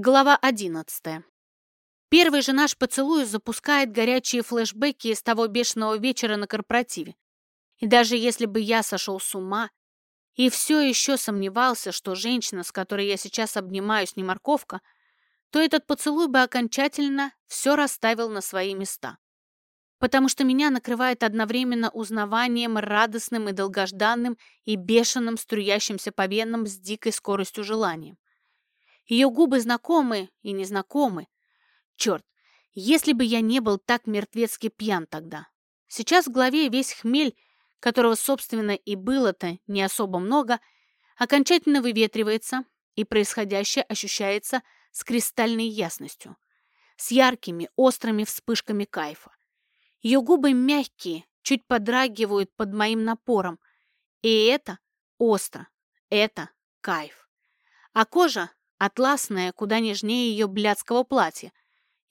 Глава 11. Первый же наш поцелуй запускает горячие флешбеки из того бешеного вечера на корпоративе. И даже если бы я сошел с ума и все еще сомневался, что женщина, с которой я сейчас обнимаюсь, не морковка, то этот поцелуй бы окончательно все расставил на свои места. Потому что меня накрывает одновременно узнаванием, радостным и долгожданным, и бешеным, струящимся по венам с дикой скоростью желанием. Ее губы знакомы и незнакомы. Черт, если бы я не был так мертвецки пьян тогда. Сейчас в голове весь хмель, которого, собственно, и было-то не особо много, окончательно выветривается, и происходящее ощущается с кристальной ясностью, с яркими, острыми вспышками кайфа. Ее губы мягкие, чуть подрагивают под моим напором, и это остро, это кайф. А кожа атласная, куда нежнее ее блядского платья.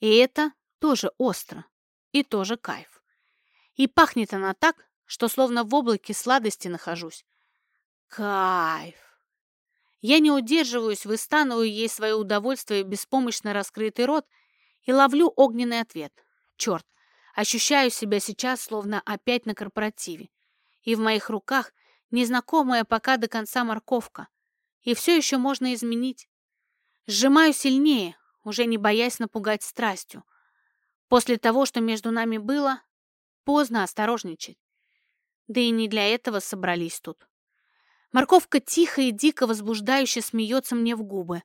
И это тоже остро. И тоже кайф. И пахнет она так, что словно в облаке сладости нахожусь. Кайф. Я не удерживаюсь, выстанываю ей свое удовольствие беспомощно раскрытый рот и ловлю огненный ответ. Черт, ощущаю себя сейчас словно опять на корпоративе. И в моих руках незнакомая пока до конца морковка. И все еще можно изменить. Сжимаю сильнее, уже не боясь напугать страстью. После того, что между нами было, поздно осторожничать. Да и не для этого собрались тут. Морковка тихо и дико возбуждающе смеется мне в губы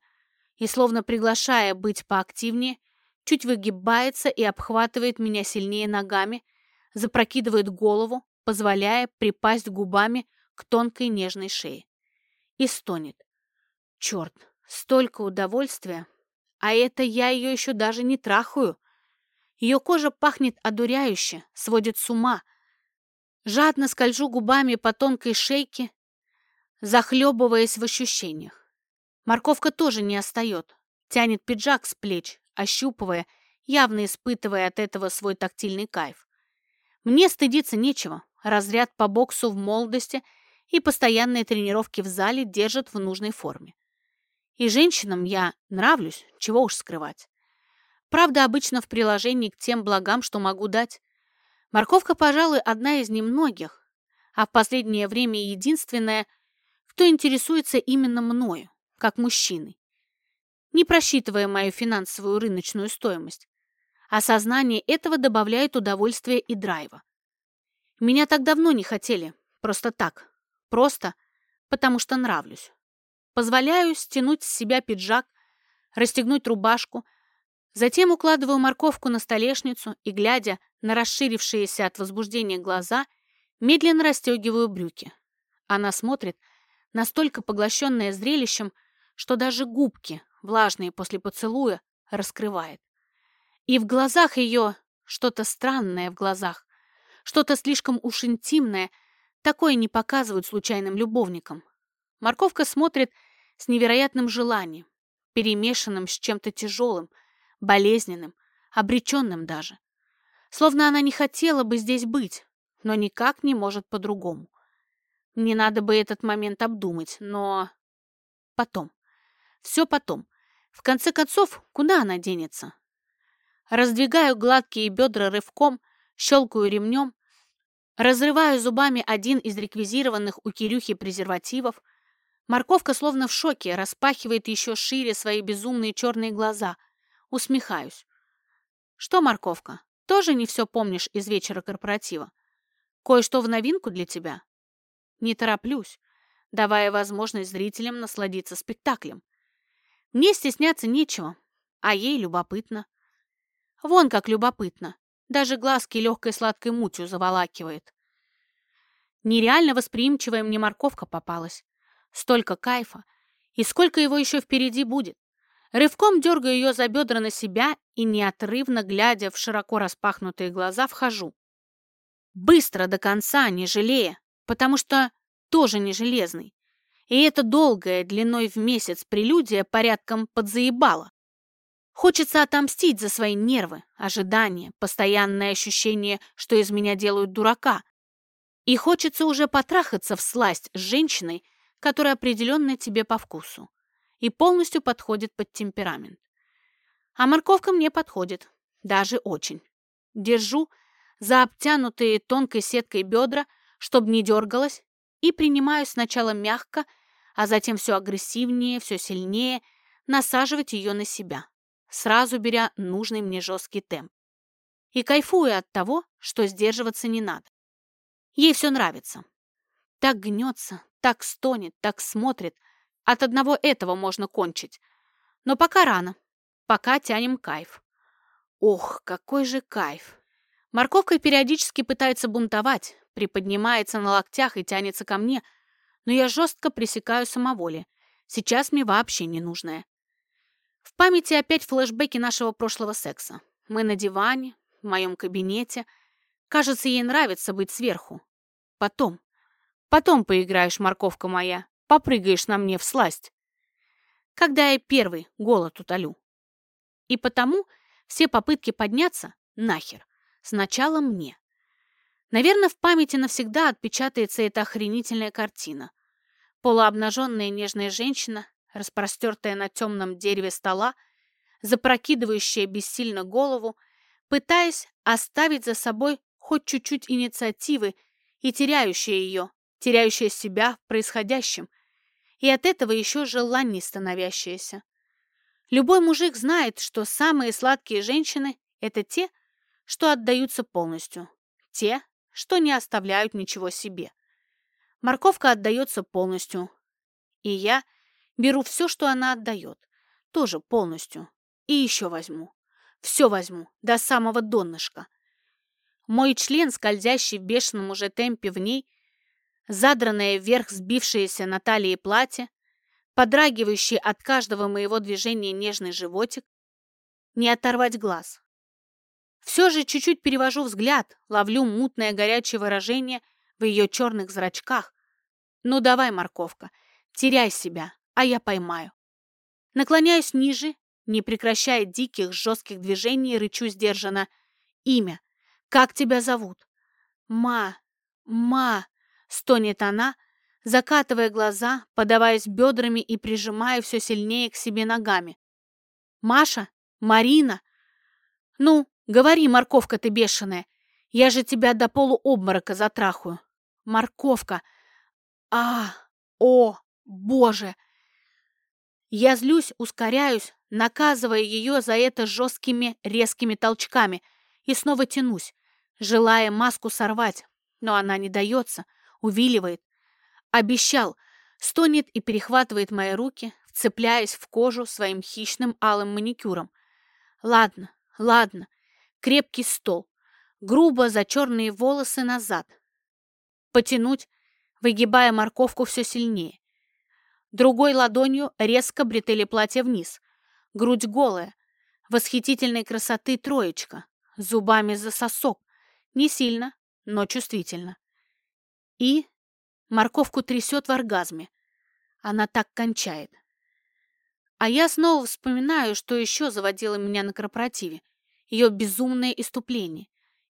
и, словно приглашая быть поактивнее, чуть выгибается и обхватывает меня сильнее ногами, запрокидывает голову, позволяя припасть губами к тонкой нежной шее. И стонет. Черт, Столько удовольствия. А это я ее еще даже не трахаю. Ее кожа пахнет одуряюще, сводит с ума. Жадно скольжу губами по тонкой шейке, захлебываясь в ощущениях. Морковка тоже не остает. Тянет пиджак с плеч, ощупывая, явно испытывая от этого свой тактильный кайф. Мне стыдиться нечего. Разряд по боксу в молодости и постоянные тренировки в зале держат в нужной форме. И женщинам я нравлюсь, чего уж скрывать. Правда, обычно в приложении к тем благам, что могу дать. Морковка, пожалуй, одна из немногих, а в последнее время единственная, кто интересуется именно мною, как мужчиной, не просчитывая мою финансовую рыночную стоимость. Осознание этого добавляет удовольствия и драйва. Меня так давно не хотели, просто так, просто потому что нравлюсь. Позволяю стянуть с себя пиджак, расстегнуть рубашку, затем укладываю морковку на столешницу и, глядя на расширившиеся от возбуждения глаза, медленно расстегиваю брюки. Она смотрит, настолько поглощенная зрелищем, что даже губки, влажные после поцелуя, раскрывает. И в глазах ее что-то странное в глазах, что-то слишком уж интимное, такое не показывают случайным любовникам. Морковка смотрит с невероятным желанием, перемешанным с чем-то тяжелым, болезненным, обреченным даже. Словно она не хотела бы здесь быть, но никак не может по-другому. Мне надо бы этот момент обдумать, но... Потом. Все потом. В конце концов, куда она денется? Раздвигаю гладкие бедра рывком, щелкаю ремнем, разрываю зубами один из реквизированных у Кирюхи презервативов, Морковка словно в шоке, распахивает еще шире свои безумные черные глаза. Усмехаюсь. Что, морковка, тоже не все помнишь из вечера корпоратива? Кое-что в новинку для тебя? Не тороплюсь, давая возможность зрителям насладиться спектаклем. Мне стесняться нечего, а ей любопытно. Вон как любопытно. Даже глазки легкой сладкой мутью заволакивает. Нереально восприимчивая мне морковка попалась. Столько кайфа. И сколько его еще впереди будет. Рывком дергаю ее за бедра на себя и, неотрывно глядя в широко распахнутые глаза, вхожу. Быстро до конца, не жалея, потому что тоже не железный. И это долгая, длиной в месяц прелюдия порядком подзаебала. Хочется отомстить за свои нервы, ожидания, постоянное ощущение, что из меня делают дурака. И хочется уже потрахаться в сласть с женщиной, которая определенно тебе по вкусу и полностью подходит под темперамент. А морковка мне подходит, даже очень. Держу за обтянутые тонкой сеткой бедра, чтобы не дергалась, и принимаю сначала мягко, а затем все агрессивнее, все сильнее насаживать ее на себя, сразу беря нужный мне жесткий темп. И кайфую от того, что сдерживаться не надо. Ей все нравится. Так гнется, так стонет, так смотрит. От одного этого можно кончить. Но пока рано. Пока тянем кайф. Ох, какой же кайф. Морковка периодически пытается бунтовать, приподнимается на локтях и тянется ко мне, но я жестко пресекаю самоволие. Сейчас мне вообще не нужное. В памяти опять флешбеки нашего прошлого секса. Мы на диване, в моем кабинете. Кажется, ей нравится быть сверху. Потом. Потом поиграешь, морковка моя. Попрыгаешь на мне в сласть. Когда я первый голод утолю. И потому все попытки подняться нахер. Сначала мне. Наверное, в памяти навсегда отпечатается эта охренительная картина. Полуобнаженная нежная женщина, распростертая на темном дереве стола, запрокидывающая бессильно голову, пытаясь оставить за собой хоть чуть-чуть инициативы и теряющая ее, теряющая себя в происходящем, и от этого еще желаний становящаяся. Любой мужик знает, что самые сладкие женщины – это те, что отдаются полностью, те, что не оставляют ничего себе. Морковка отдается полностью. И я беру все, что она отдает. Тоже полностью. И еще возьму. Все возьму, до самого донышка. Мой член, скользящий в бешеном уже темпе в ней, задранное вверх сбившееся на талии платье, подрагивающий от каждого моего движения нежный животик, не оторвать глаз. Все же чуть-чуть перевожу взгляд, ловлю мутное горячее выражение в ее черных зрачках. Ну давай, морковка, теряй себя, а я поймаю. Наклоняюсь ниже, не прекращая диких, жестких движений, рычу сдержанно. Имя. Как тебя зовут? Ма, ма, стонет она, закатывая глаза, подаваясь бедрами и прижимая все сильнее к себе ногами. Маша? Марина? Ну, Говори, морковка ты бешеная, я же тебя до полуобморока затрахаю. Морковка. А, о, боже. Я злюсь, ускоряюсь, наказывая ее за это жесткими, резкими толчками, и снова тянусь, желая маску сорвать, но она не дается, увиливает. Обещал, стонет и перехватывает мои руки, вцепляясь в кожу своим хищным алым маникюром. Ладно, ладно, крепкий стол, грубо за черные волосы назад. Потянуть, выгибая морковку все сильнее. Другой ладонью резко бретели платье вниз. Грудь голая, восхитительной красоты троечка, зубами за сосок. Не сильно, но чувствительно. И морковку трясет в оргазме. Она так кончает. А я снова вспоминаю, что еще заводило меня на корпоративе ее безумное иступление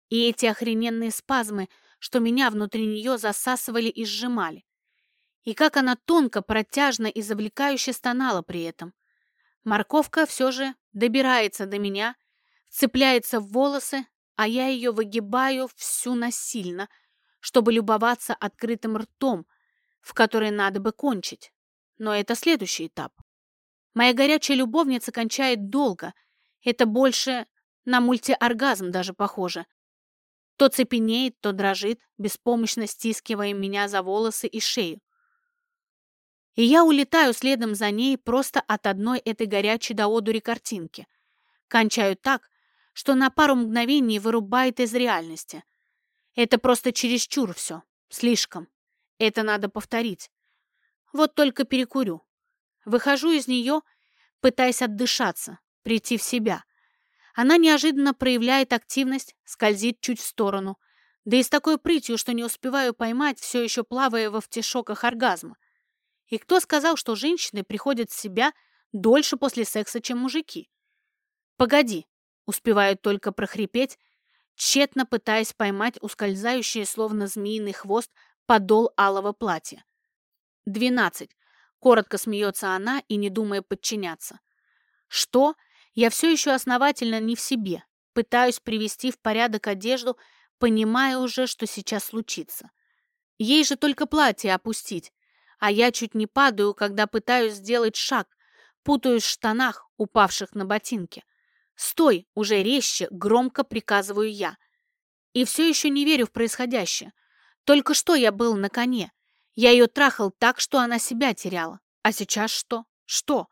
и эти охрененные спазмы, что меня внутри нее засасывали и сжимали. И как она тонко, протяжно и завлекающе стонала при этом. Морковка все же добирается до меня, цепляется в волосы, а я ее выгибаю всю насильно, чтобы любоваться открытым ртом, в который надо бы кончить. Но это следующий этап. Моя горячая любовница кончает долго. Это больше на мультиоргазм даже похоже. То цепенеет, то дрожит, беспомощно стискивая меня за волосы и шею. И я улетаю следом за ней просто от одной этой горячей до одури картинки. Кончаю так, что на пару мгновений вырубает из реальности. Это просто чересчур все. Слишком. Это надо повторить. Вот только перекурю. Выхожу из нее, пытаясь отдышаться, прийти в себя. Она неожиданно проявляет активность, скользит чуть в сторону. Да и с такой прытью, что не успеваю поймать, все еще плавая во втишоках оргазма. И кто сказал, что женщины приходят в себя дольше после секса, чем мужики? Погоди, успевают только прохрипеть, тщетно пытаясь поймать ускользающий, словно змеиный хвост, подол алого платья. «Двенадцать», — коротко смеется она и не думая подчиняться. «Что?» Я все еще основательно не в себе. Пытаюсь привести в порядок одежду, понимая уже, что сейчас случится. Ей же только платье опустить, а я чуть не падаю, когда пытаюсь сделать шаг, путаюсь в штанах, упавших на ботинки. «Стой!» — уже резче, громко приказываю я. И все еще не верю в происходящее. Только что я был на коне. Я ее трахал так, что она себя теряла. А сейчас что? Что?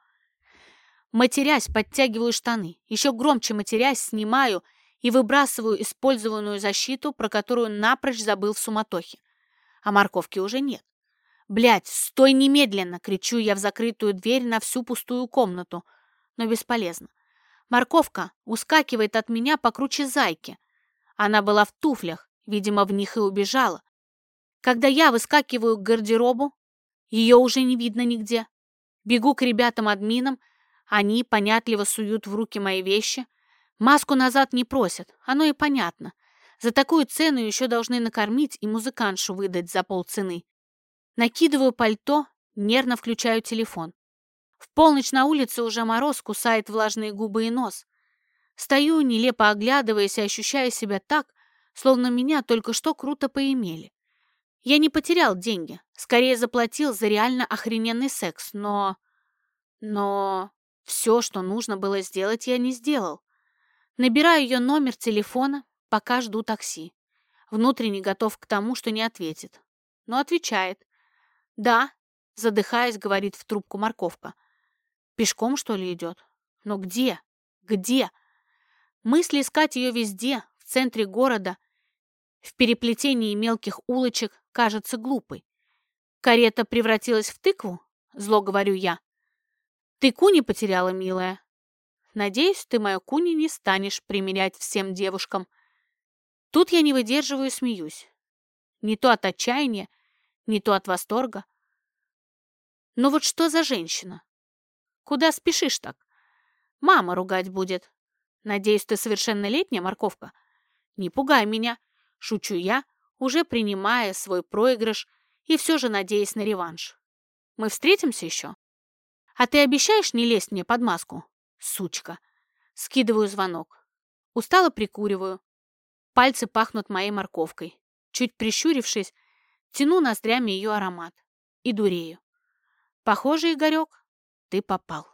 Матерясь, подтягиваю штаны. Еще громче матерясь, снимаю и выбрасываю использованную защиту, про которую напрочь забыл в суматохе. А морковки уже нет. «Блядь, стой немедленно!» — кричу я в закрытую дверь на всю пустую комнату. Но бесполезно. Морковка ускакивает от меня покруче зайки. Она была в туфлях, видимо, в них и убежала. Когда я выскакиваю к гардеробу, ее уже не видно нигде. Бегу к ребятам-админам, они понятливо суют в руки мои вещи. Маску назад не просят, оно и понятно. За такую цену еще должны накормить и музыкантшу выдать за полцены. Накидываю пальто, нервно включаю телефон. В полночь на улице уже мороз кусает влажные губы и нос. Стою, нелепо оглядываясь и ощущая себя так, словно меня только что круто поимели. Я не потерял деньги, скорее заплатил за реально охрененный секс, но... Но... Все, что нужно было сделать, я не сделал. Набираю ее номер телефона, пока жду такси. Внутренне готов к тому, что не ответит. Но отвечает. «Да», — задыхаясь, говорит в трубку морковка. «Пешком, что ли, идет? Но где? Где?» Мысли искать ее везде, в центре города, в переплетении мелких улочек, кажется глупой. Карета превратилась в тыкву? Зло говорю я. Ты куни потеряла, милая. Надеюсь, ты мою куни не станешь примерять всем девушкам. Тут я не выдерживаю и смеюсь. Не то от отчаяния, не то от восторга. Но вот что за женщина? Куда спешишь так? Мама ругать будет. Надеюсь, ты совершеннолетняя, морковка? Не пугай меня. Шучу я, уже принимая свой проигрыш и все же надеясь на реванш. Мы встретимся еще? А ты обещаешь не лезть мне под маску? Сучка. Скидываю звонок. Устало прикуриваю. Пальцы пахнут моей морковкой. Чуть прищурившись, тяну ноздрями ее аромат. И дурею. Похоже, Игорек, ты попал.